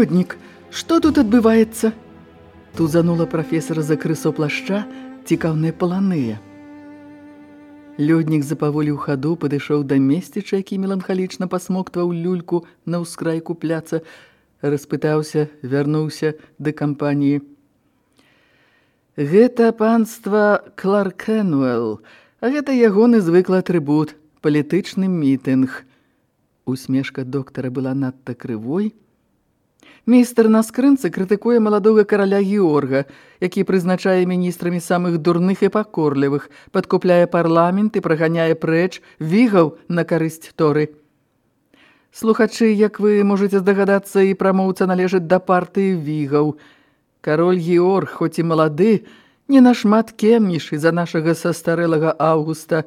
Лёднік, што тут адбываецца? Тузанула прафесара за крысо плашча цікаўныя паланыя. Лёднік запаволіў хаду, падышоў да месціча, які меланхалічна пасмоктваў люльку на ўскрайку пляца, распытаўся, вярнуўся да кампаніі. Гэта панства Кларк Энуэл, а гэта ягоны звыклы атрыбут, палітычны мітынг. Усмешка доктара была надта крывой, Мейстер на скрынцы крытыкуе маладога караля Георга, які прызначае міністрамі самых дурных і пакорлівых, падкупляе парламент і праганяе прэч вігаў на карысць торы. Слухачы, як вы можаце здагадацца, і прамоўца належыць да партыі вігаў. Кароль Георг, хоць і малады, не нашмат кемнішы за нашага састарэлага Аўгуста,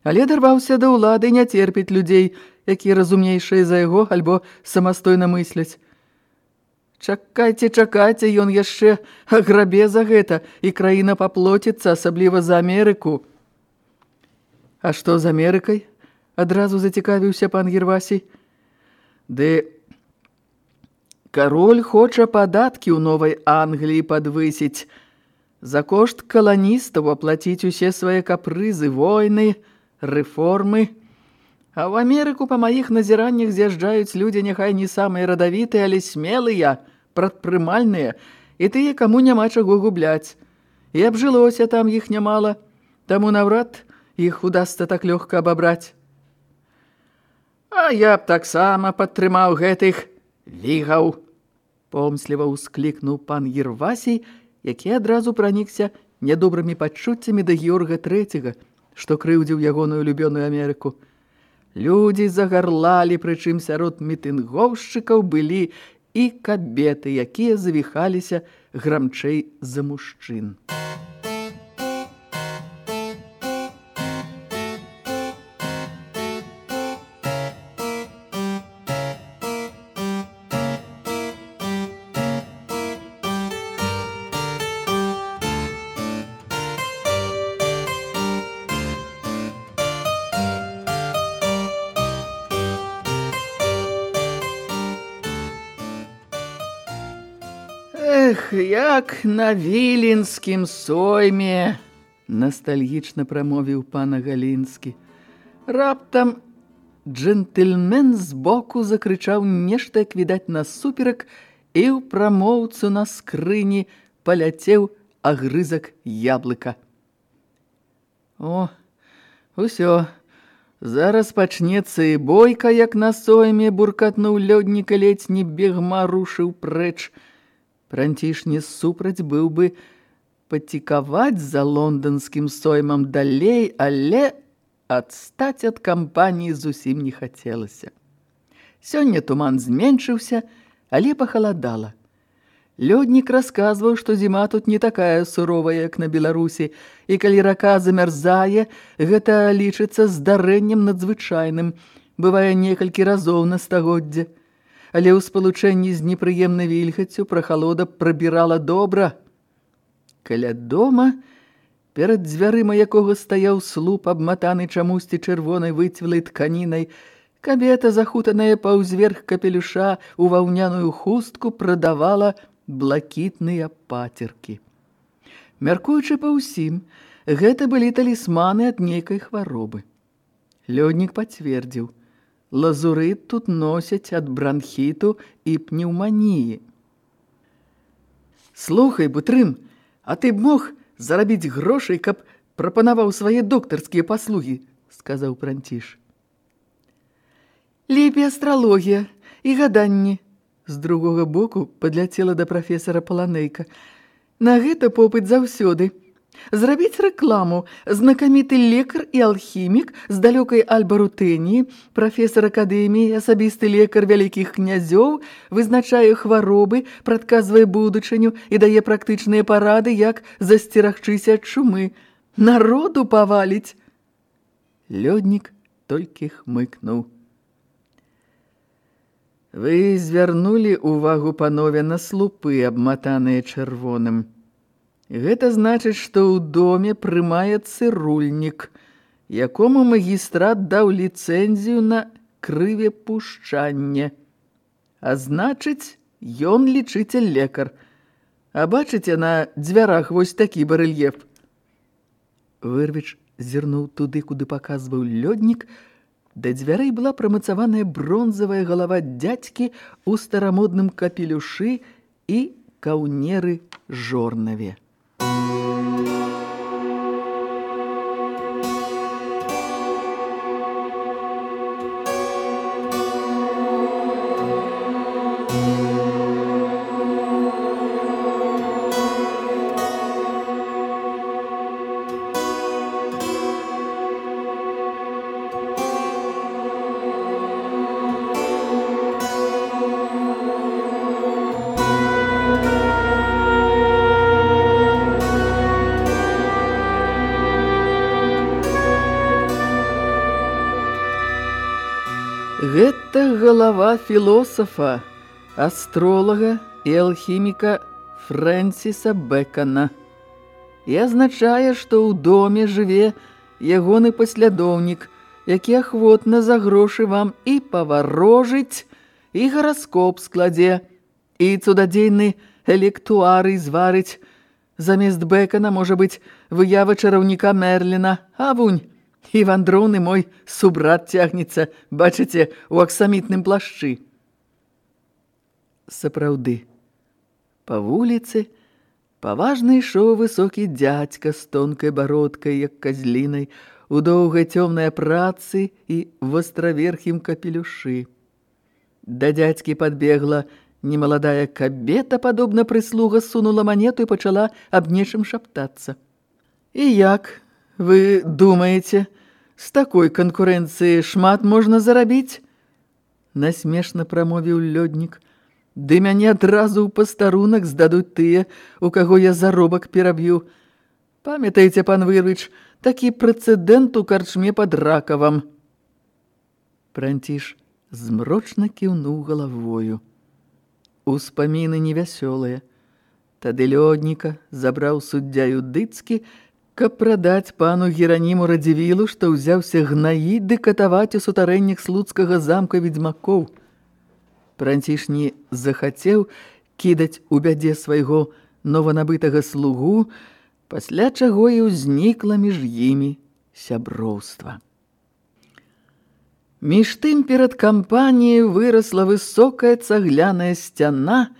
але дарваўся да ўлады не церпіць людзей, якія разумнейшыя за яго альбо самастойна мысляць. Чакайце, чакайце, ён яшчэ аграбе за гэта, і краіна паплоціцца, асабліва за Амерыку. А што з Амерыкай? Адразу зацікавіўся пан Гервасій. Ды кароль хоча падаткі ў новай Англіі падвысіць. За кошт каланістаў аплаціць усе свае капрызы, войны, рэформы. А ў Амерыку па маіх назіраннях з'язджаюць людзі няхай не самыя радавітыя, але смелыя – прадпрымальныя і тыя, каму няма чаго губляць. І абжылося там іх нямала, таму наўрад іх удасца так лёгка абабраць. А я б таксама падтрымаў гэтых вігаў, помсліва ўсклікнуў пан Ервасій, які адразу пранікся нядобрымі пачуццямі да Георга Трэцяга, што крыўдзіў ягоную любёную Амерыку. Людзі загарлалі, прычым сярод мітынгоўшчыкаў былі і кабеты, якія завіхаліся грамчэй за мужчын. Як на віленскім сойме, ностальгічна прамовіў пана Галінскі. Раптам джентльмен збоку закрычаў нешта, як відаць насуперак, і ў прамоўцу на скрыні паляцеў агрызак яблыка. О, усё, зараз пачнецца і бойка, як на сойме буркатнуў лёдніка ледзь не бегма рушыў прэч, Францішні супраць быў бы пацікаваць за лонданскім соймам далей, але адстаць ад кампаніі зусім не хацелася. Сёння туман зменшыўся, але пахаладала. Лёднік расказваў, што зіма тут не такая суровая, як на Беларусі, і калі рака замярзае, гэта лічыцца здарэннем надзвычайным, бывае некалькі разоў на стагоддзе але ў спалучэнні з непрыемнай вільгаццю прахалода прабірала добра. Каля дома, перад дзвярыма якога стаяў слуп, абматаны чамусьці чырвонай выцвілай тканінай, кабета, захутаная паўзверх капелюша у ваўняную хустку, прадавала блакітныя пацеркі. Мяркуючы па ўсім, гэта былі талісманы ад нейкай хваробы. Лёднік пацвердзіў – лазурыт тут носяць ад бранхіту і пнеўманіі. Слухай, бутрым, а ты б мог зарабіць грошай, каб прапанаваў свае доктарскія паслугі, сказаў Пранціш. Лепей астралогія і гаданні. З другога боку падляцела да прафесара Паланейка. На гэта попыт заўсёды. Зрабіць рэкламу. Знакаміты лекар і алхімік з далёкай Альбарутэнії, прафесар акадэміі, асабісты лекар вялікіх князёў, вызначае хваробы, прадказвае будучыню і дае практычныя парады, як засцерагчыся ад чумы. Народу паваліць. Лёднік толькі хмыкнуў. Вы звярнулі ўвагу панове на слупы, абматаныя чырвоным. Гэта значыць, што ў доме прымаецца рульнік, якому магістрат даў ліцэнзію на крывепушчанне. А значыць, ён лічыце лекар. А бачыце на дзвярах вось такі барэльеф. Вырвіч зірнуў туды, куды паказваў лёднік, Да дзвярэй была прамацаваная бронзавая галава дзядзькі ў старамодным капелюшы і каўнеры жорнаве. Галава філосафа, астролага і алхіміка Фрэнсіса Бэкана. І азначае, што ў доме жыве ягоны паслядоўнік, які ахвотна за грошы вам і паварожыць, і гараскоп складзе, і цудадзейны электуары зварыць. Замест Бэкана, можа быць, выява чараўніка Мерліна, а вунь, і вандроўны мой субрат цягнецца, бачыце, у аксамітным плашчы. Сапраўды, па вуліцы паважна ішоў высокі дзядзька з тонкай бародкай, як казлінай, у доўгай цёмнай працы і востраверхім капелюшы. Да дзядзькі падбегла немаладая кабета, падобна прыслуга, сунула манету і пачала аб нечым шаптацца. І як, вы думаеце, З такой канкурэнцыі шмат можна зарабіць? Насмешна прамовіў лёднік. Ды мяне адразу ў пастарунак здадуць тыя, у каго я заробак пераб'ю. Памятаеце, пан Вырвіч, такі прэцэдэнт у карчме пад ракавам. Пранціш змрочна кіўнуў галавою. Успаміны невясёлыя. Тады лёдніка забраў суддзя юдыцкі, каб прадаць пану Гераніму Радзівілу, што ўзяўся гнаі ды катаваць у сутарэннях слуцкага замка ведзьмакоў. Пранціш не захацеў кідаць у бядзе свайго нованабытага слугу, пасля чаго і ўзнікла між імі сяброўства. Між тым перад кампаніяй вырасла высокая цагляная сцяна,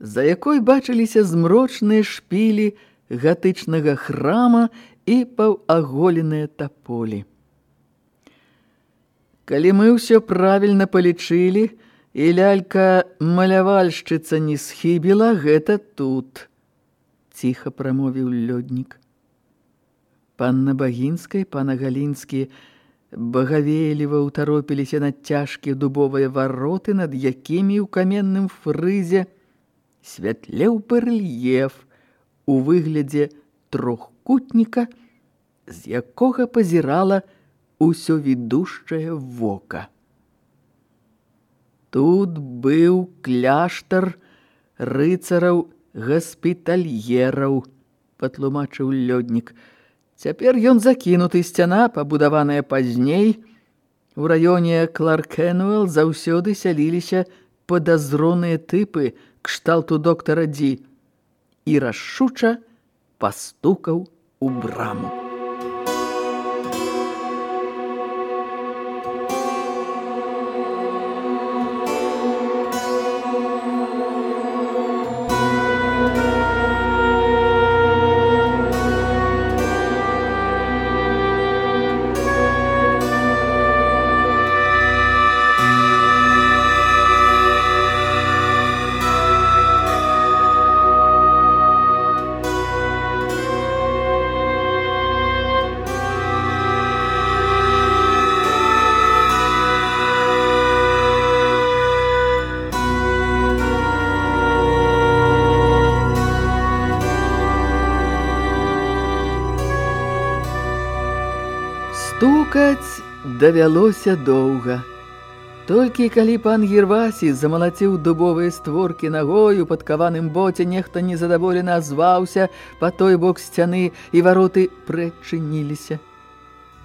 за якой бачыліся змрочныя шпілі, гатычнага храма і паўаголеныя таполі. Калі мы ўсё правільна палічылі, і лялька-малявальшчыца не схібіла, гэта тут, – ціха прамовіў лёднік. Панна Багінскай, пана Галінскі, багавейліва ўтаропіліся на цяжкія дубовыя вароты, над якімі ў каменным фрызе святлеў барльеф, у выглядзе трохкутніка, з якога пазірала ўсё відушчае вока. Тут быў кляштар рыцараў гаспітальераў, патлумачыў лёднік. Цяпер ён закінуты сцяна, пабудаваная пазней. У раёне Кларкенуэл заўсёды сяліліся падазроныя тыпы кшталту доктара Дзі і рашуча пастукаў у браму. Стукаць давялося доўга. Толькі калі пан Гервасій замалаціў дубовыя створкі нагою, пад каваным боце нехта незадаволена зваўся па той бок сцяны, і вароты прычыніліся.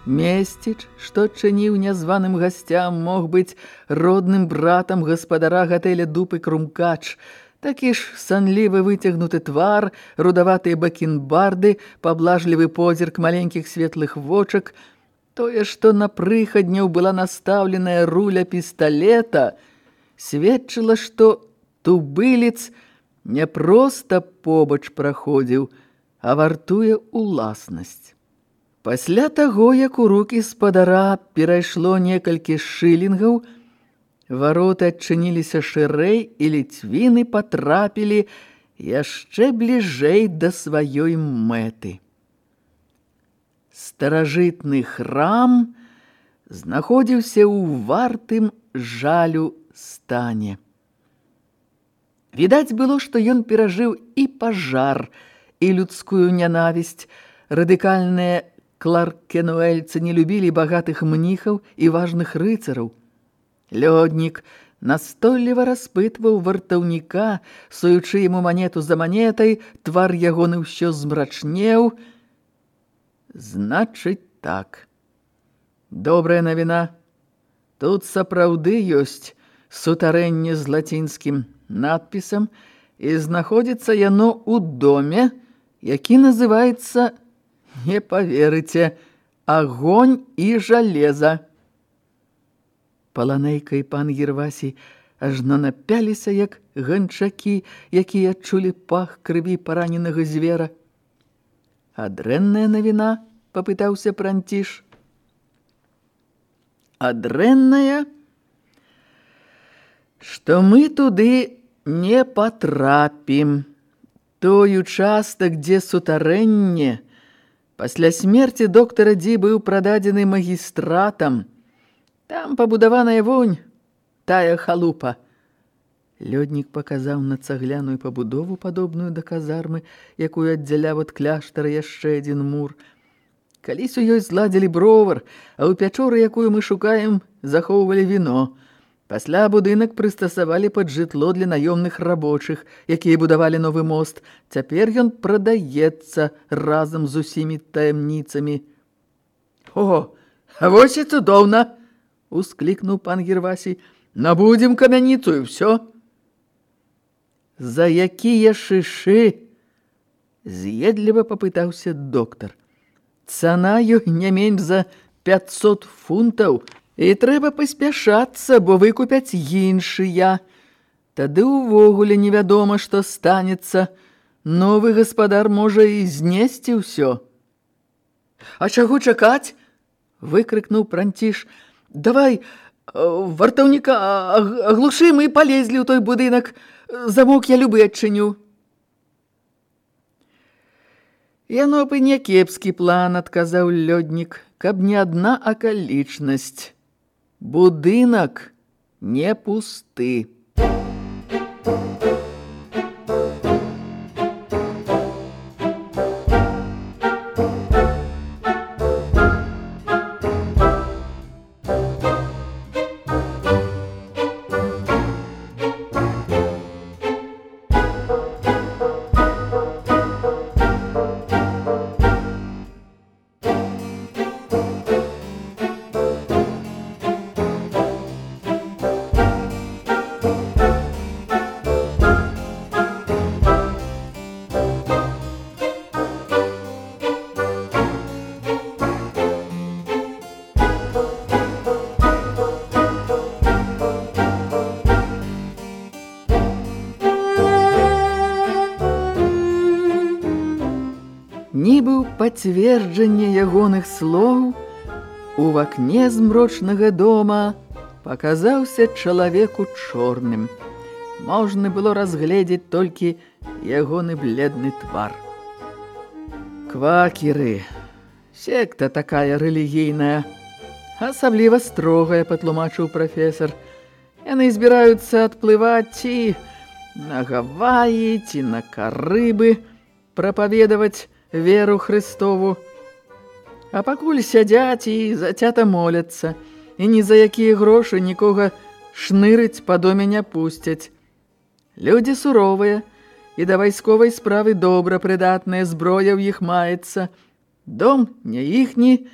Месціч, што чыніў нязваным гасцям, мог быць родным братам гаспадара гатэля дупы крумкач. Такі ж санлівы выцягнуты твар, рудаватыя бакенбарды, паблажлівы позірк маленькіх светлых вочак – Тое, што на прыхадняў была настаўленая руля пісталета, сведчыла, што тубылец не проста побач праходзіў, а вартуе уласнасць. Пасля таго, як у рукі спадара перайшло некалькі шылінгаў, вароты адчыніліся шырэй і ліцвіны патрапілі яшчэ бліжэй да сваёй мэты старажытны храм знаходзіўся ў вартым жалю стане. Відаць было, што ён перажыў і пажар, і людскую нянавісць. Радыкальныя кларкенуэльцы не любілі багатых мніхаў і важных рыцараў. Лёднік настойліва распытваў вартаўніка, суючы яму манету за манетай, твар ягоны ўсё змрачнеў, Значыць так. Добрая навіна. Тут сапраўды ёсць сутарэнне з лацінскім надпісам і знаходзіцца яно ў доме, які называецца, не паверыце, агонь і жалеза. Паланейка і пан Гервасій ажно напяліся, як ганчакі, якія чулі пах крыві параненага звера. А дрэнная навіна, папытаўся пранціш. А дрэнная, што мы туды не патрапім. Той участак, дзе сутарэнне, пасля смерці доктара Дзі быў прададзены магістратам. Там пабудаваная вунь, тая халупа. Лёднік паказаў на цагляную пабудову, падобную да казармы, якую аддзяляў ад кляштара яшчэ адзін мур. Калісь у ёй зладзілі бровар, а ў пячоры, якую мы шукаем, захоўвалі віно. Пасля будынак прыстасавалі пад жытло для наёмных рабочых, якія будавалі новы мост. Цяпер ён прадаецца разам з усімі таямніцамі. О, а вось і цудоўна! — усклікнуў пан Гервасій. Набудзем камяніцу і ўсё. За якія шышы? З'едліва папытаўся доктар. Цана ёй не менш за 500 фунтаў, і трэба паспяшацца, бо выкупяць іншыя. Тады ўвогуле невядома, што станецца. Новы гаспадар можа і знесці ўсё. А чаго чакаць? выкрыкнуў пранціш. Давай, э, вартаўніка, аглушым і палезлі ў той будынак. Замок я любы адчыню. Яно б і не кепскі план, адказаў лёднік, каб не адна акалічнасць. Будынак не пусты. Thank you. Пацверджанне ягоных слоў у вакне змрочнага дома паказаўся чалавеку чорным. Можна было разгледзець толькі ягоны бледны твар. Квакеры, секта такая рэлігійная, асабліва строгая, патлумачыў прафесор. Яны збіраюцца адплываць ці на Гаваі, ці на Карыбы, прапаведаваць веру Христову. А пакуль сядзяць і зацята моляцца, і ні за якія грошы нікога шнырыць па доме не пусцяць. Людзі суровыя, і да вайсковай справы добра прыдатная зброя ў іх маецца. Дом не іхні,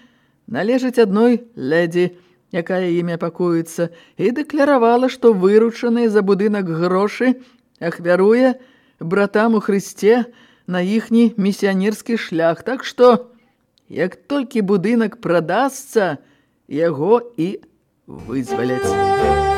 належыць адной ледзі, якая імя пакуецца, і дэкляравала, што выручаныя за будынак грошы ахвяруе братам у Хрысце на іхні місіянерскі шлях. Так што, як толькі будынак прадасца, яго і вызваляць.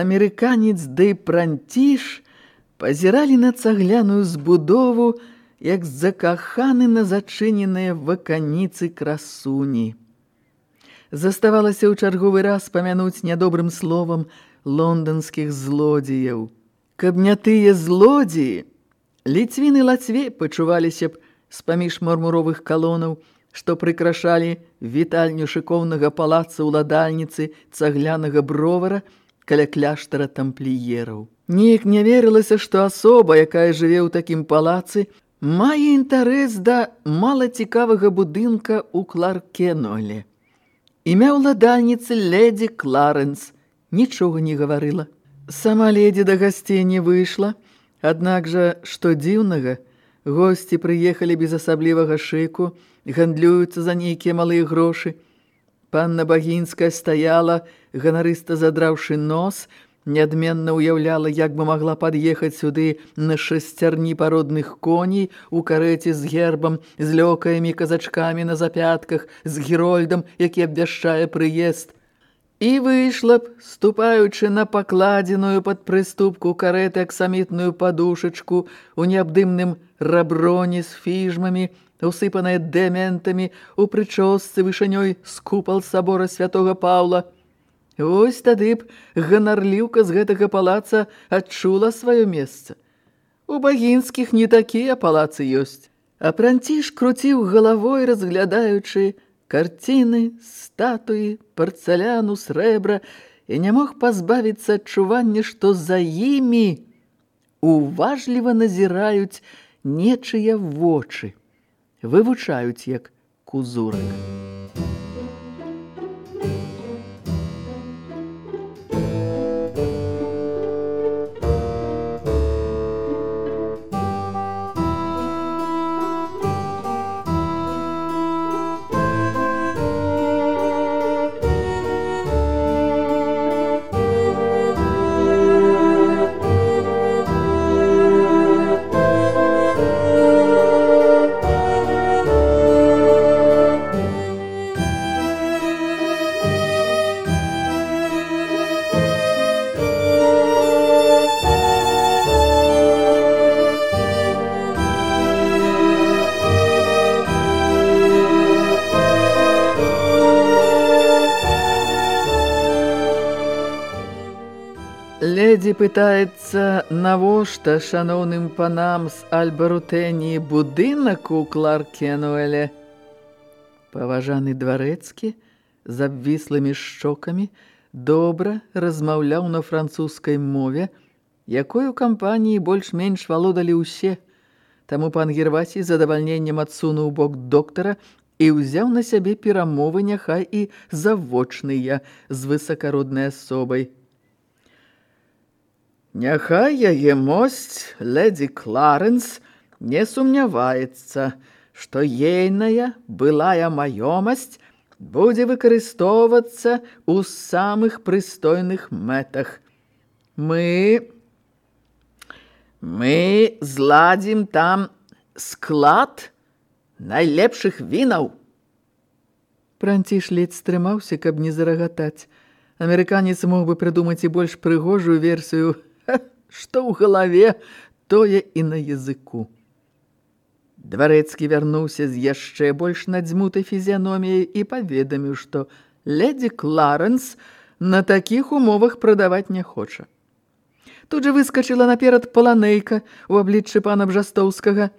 Амерыканец ды пранціш пазіралі на цагляную збудову, як закаханы на зачыненыя ваканіцы красуні. Заставалася ў чарговы раз памянуць нядобрым словам лонданскіх злодзеяў. Каб не тыя злодзеі, ліцвіны лацве пачуваліся б з-паміж мармуровых калонаў, што прыкрашалі вітальню шыкоўнага палаца ўладальніцы цаглянага бровара каля кляштара тампліераў. Неяк не верылася, што асоба, якая жыве ў такім палацы, мае інтарэс да малацікавага будынка ў Кларкеноле. Імя ўладальніцы ледзі Кларэнс нічога не гаварыла. Сама ледзі да гасцей не выйшла, аднак жа, што дзіўнага, госці прыехалі без асаблівага шыку, гандлююцца за нейкія малыя грошы. Панна Багінская стаяла, ганарыста задраўшы нос, неадменна ўяўляла, як бы магла пад'ехаць сюды на шасцярні пародных коней у карэце з гербам, з лёкаямі казачкамі на запятках, з герольдам, які абвяшчае прыезд. І выйшла б, ступаючы на пакладзеную пад прыступку карэты аксамітную падушачку у неабдымным раброне з фіжмамі, усыпаная дэментамі у прычосцы вышынёй з купал сабора святого Паўла. Вось тады б ганарліўка з гэтага палаца адчула сваё месца. У багінскіх не такія палацы ёсць. А пранціш круціў галавой, разглядаючы карціны, статуі, парцаляну, срэбра, і не мог пазбавіцца адчування, што за імі уважліва назіраюць нечыя вочы вывучаюць як кузурак. Пытаецца, навошта шаноўным панам з Альбарутэніі будынак у Кларкенуэле. Паважаны дварэцкі з абвіслымі шчокамі добра размаўляў на французскай мове, якой у кампаніі больш-менш валодалі ўсе. Таму пан Гервасій задавальненнем адсунуў бок доктара і ўзяў на сябе перамовы няхай і завочныя з высакароднай асобай. Няхай яе мосць ледзі Кларэнс не сумняваецца, што ейная былая маёмасць будзе выкарыстоўвацца ў самых прыстойных мэтах. Мы Мы зладзім там склад найлепшых вінаў. Пранціш ледзь стрымаўся, каб не зарагатаць. Амерыканец мог бы прыдумаць і больш прыгожую версію, што ў галаве, тое і на языку. Дварэцкі вярнуўся з яшчэ больш надзьмутай фізіяноміяй і паведаміў, што ледзі Кларэнс на такіх умовах прадаваць не хоча. Тут жа выскачыла наперад паланейка ў абліччы пана Бжастоўскага.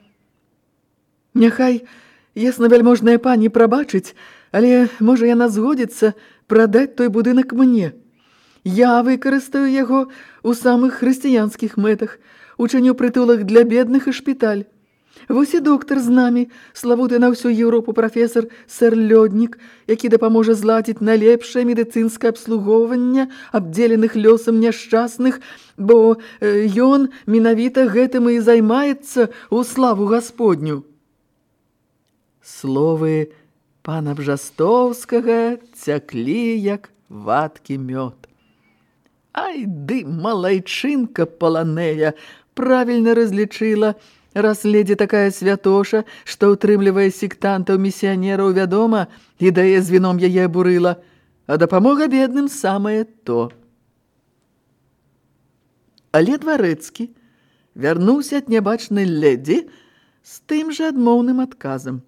Няхай яснавяльможная пані прабачыць, але можа яна згодзіцца прадаць той будынак мне. Я выкарыстаю яго ў самых хрысціянскіх мэтах, учыню прытулак для бедных і шпіталь. Вось і доктар з намі, славуты на ўсю Еўропу прафесор сэр Лёднік, які дапаможа зладзіць налепшае медыцынскае абслугоўванне абдзеленых лёсам няшчасных, бо э, ён менавіта гэтым і займаецца ў славу Гасподню. Словы пана Бжастоўскага цяклі як ваткі мёд. Ай, ды малайчынка паланея правільна разлічыла, раз ледзі такая святоша, што ўтрымлівае сектантаў місіянераў вядома і дае з віном яе абурыла, а дапамога бедным самае то. Але дварэцкі вярнуўся ад нябачнай ледзі з тым жа адмоўным адказам.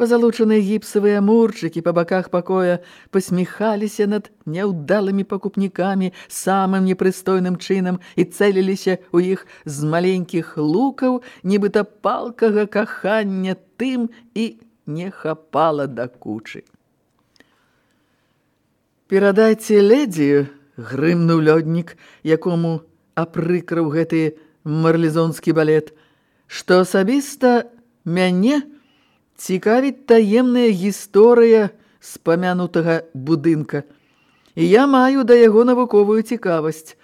Пазалучаныя гіпсавыя мурчыкі па баках пакоя пасміхаліся над няўдалымі пакупнікамі самым непрыстойным чынам і цэліліся ў іх з маленькіх лукаў, нібыта палкага кахання тым і не хапала да кучы. «Перадайце ледзі», — грымнуў лёднік, якому апрыкраў гэты марлезонскі балет, «што асабіста мяне — цікавіць таемная гісторыя спамянутага будынка. І я маю да яго навуковую цікавасць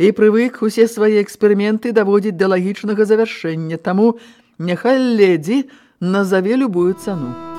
і прывык усе свае эксперыменты даводзіць да лагічнага завяршэння, таму няхай ледзі назаве любую цану.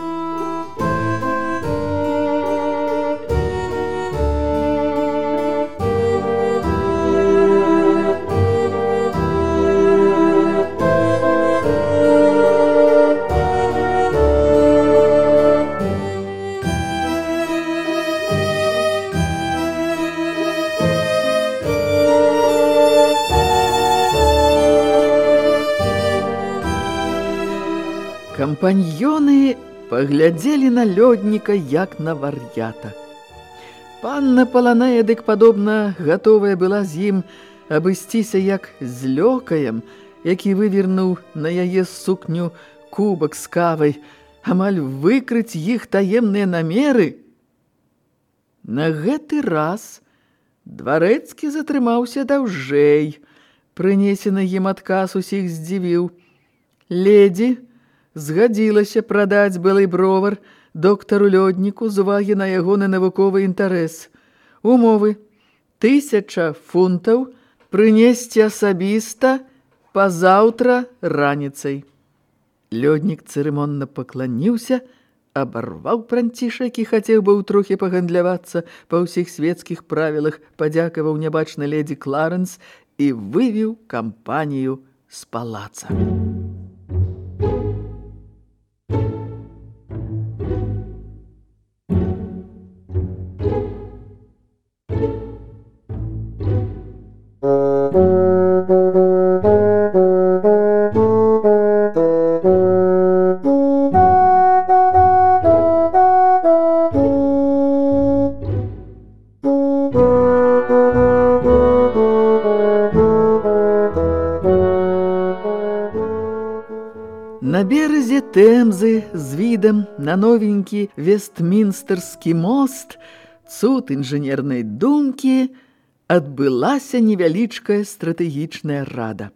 Кампаньёны паглядзелі на лёдніка як на вар'ята. Панна Паланея, дык падобна, гатовая была з ім абысціся як з лёкаем, які вывернуў на яе сукню кубак з кавай, амаль выкрыць іх таемныя намеры. На гэты раз дварэцкі затрымаўся даўжэй, прынесены ім адказ усіх здзівіў. Ледзі, згадзілася прадаць былы бровар доктару лёдніку з увагі на ягоны навуковы інтарэс. Умовы: тысяча фунтаў прынесці асабіста пазаўтра раніцай. Лёднік цырымонна пакланіўся, абарваў пранціша, які хацеў быў трохі пагандлявацца па ўсіх свецкіх правілах, падзякаваў нябачна ледзі Кларэнс і вывіў кампанію з палаца. На новенькі Вестмінстэрскі мост, цуд інжынернай думкі, адбылася невялічкая стратэгічная рада.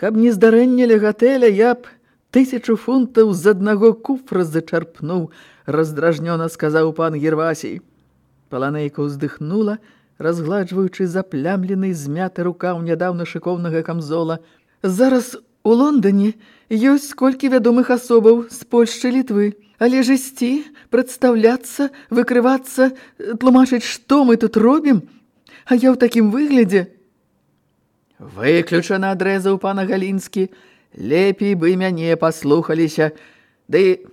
Каб не здарэнне ля гатэля, я б тысячу фунтаў з аднаго куфра зачарпнуў, раздражнёна сказаў пан Гервасій. Паланейка ўздыхнула, разгладжваючы заплямлены змяты рукаў нядаўна шыкоўнага камзола. Зараз У Лондоне ёсць колькі вядомых асобаў з Польшчы літвы, але ж ісці, прадстаўляцца, выкрывацца, тлумачыць, што мы тут робім, а я ў такім выглядзе. Выключана адрэзаў пана Галінскі. Лепей бы мяне паслухаліся. Ды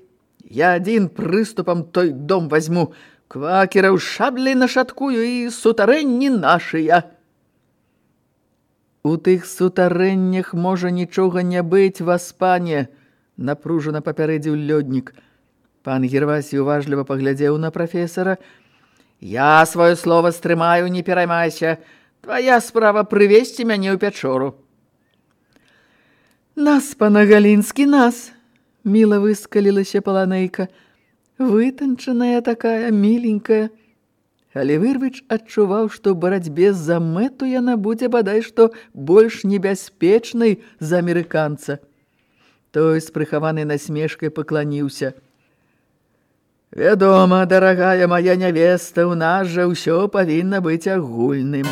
я адзін прыступам той дом возьму. Квакераў шаблі нашаткую і сутарэнні нашыя. У тых сутарэннях можа нічога не быць, вас, пане, напружана папярэдзіў лёднік. Пан Гервасі уважліва паглядзеў на прафесара. Я сваё слово стрымаю, не пераймайся. Твая справа прывесці мяне ў пячору. Нас, пана Галінскі, нас, міла выскалілася паланейка. Вытанчаная такая, міленькая. Але Вырвіч адчуваў, што барацьбе за мэту яна будзе бадай што больш небяспечнай за амерыканца. Той з прыхаванай насмешкай пакланіўся – Вядома, дарагая моя нявеста, у нас жа ўсё павінна быць агульным.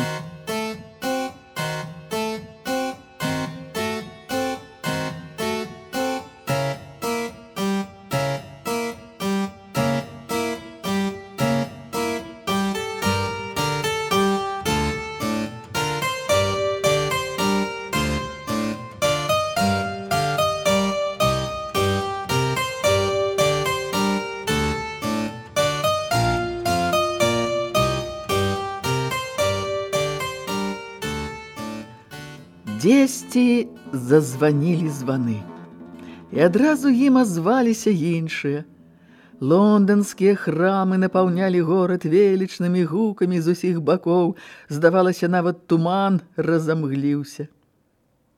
Дзесьці зазванілі званы. І адразу ім азваліся іншыя. Лонданскія храмы напаўнялі горад велічнымі гукамі з усіх бакоў. Здавалася, нават туман разамгліўся.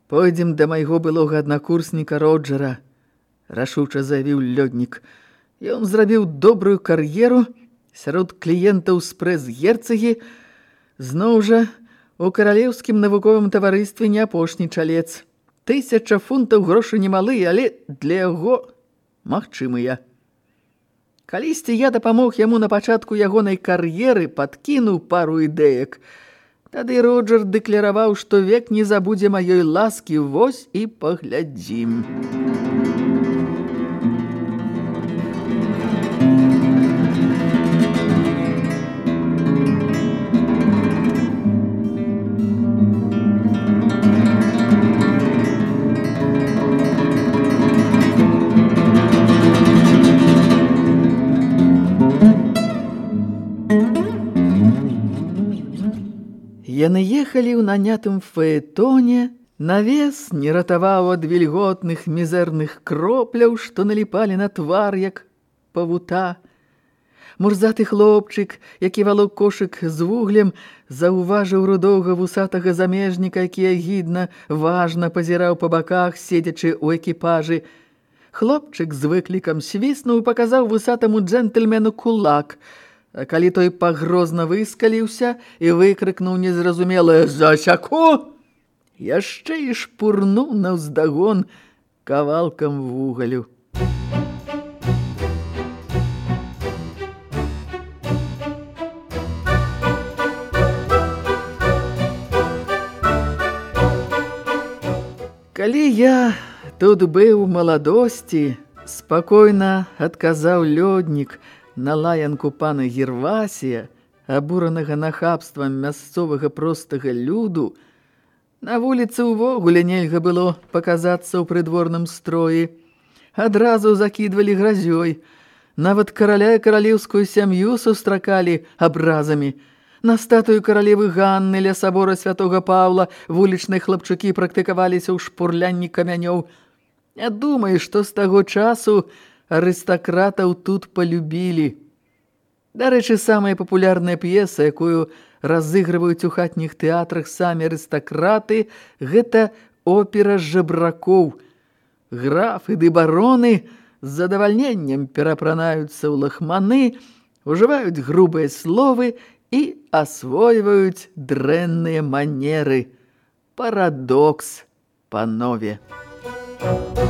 Пойдзем да майго былога аднакурсніка Роджера, рашуча заявіў лёднік. Ён зрабіў добрую кар'еру сярод кліентаў з прэс-герцагі, зноў жа, У каралеўскім навуковым таварыстве не апошні чалец. Тысяча фунтаў грошы немалыя, але для яго магчымыя. Калісьці я дапамог яму на пачатку ягонай кар'еры, падкінуў пару ідэек. Тады Роджер дэкляраваў, што век не забудзе маёй ласкі, вось і паглядзім. Яны ехалі ў нанятым фаэтоне, навес не ратаваў ад вільготных мізэрных кропляў, што наліпалі на твар, як павута. Мурзаты хлопчык, які валок кошык з вуглем, заўважыў рудога вусатага замежніка, які агідна, важна пазіраў па баках, седзячы ў экіпажы. Хлопчык з выклікам свіснуў паказаў вусатаму джентльмену кулак – калі той пагрозна выскаліўся і выкрыкнуў незразумелае «Засяку!», яшчэ і шпурнуў наўздагон кавалкам вугалю. Калі я тут быў маладосці, спакойна адказаў лёднік – на лаянку пана Гервасія, абуранага нахабствам мясцовага простага люду, на вуліцы ўвогуле нельга было паказацца ў прыдворным строі. Адразу закідвалі гразёй. Нават караля і каралеўскую сям'ю сустракалі абразамі. На статую каралевы Ганны ля сабора святога Паўла вулічныя хлапчукі практыкаваліся ў шпурлянні камянёў. Не думаю, што з таго часу арыстакратаў тут полюбілі. Дарэчы, самая папулярная п'еса, якую разыгрываюць у хатніх тэатрах самі арыстакраты, гэта опера жабракоў. Графы ды бароны з задавальненнем перапранаюцца ў лахманы, ужываюць грубыя словы і асвойваюць дрэнныя манеры. Парадокс, панове. Thank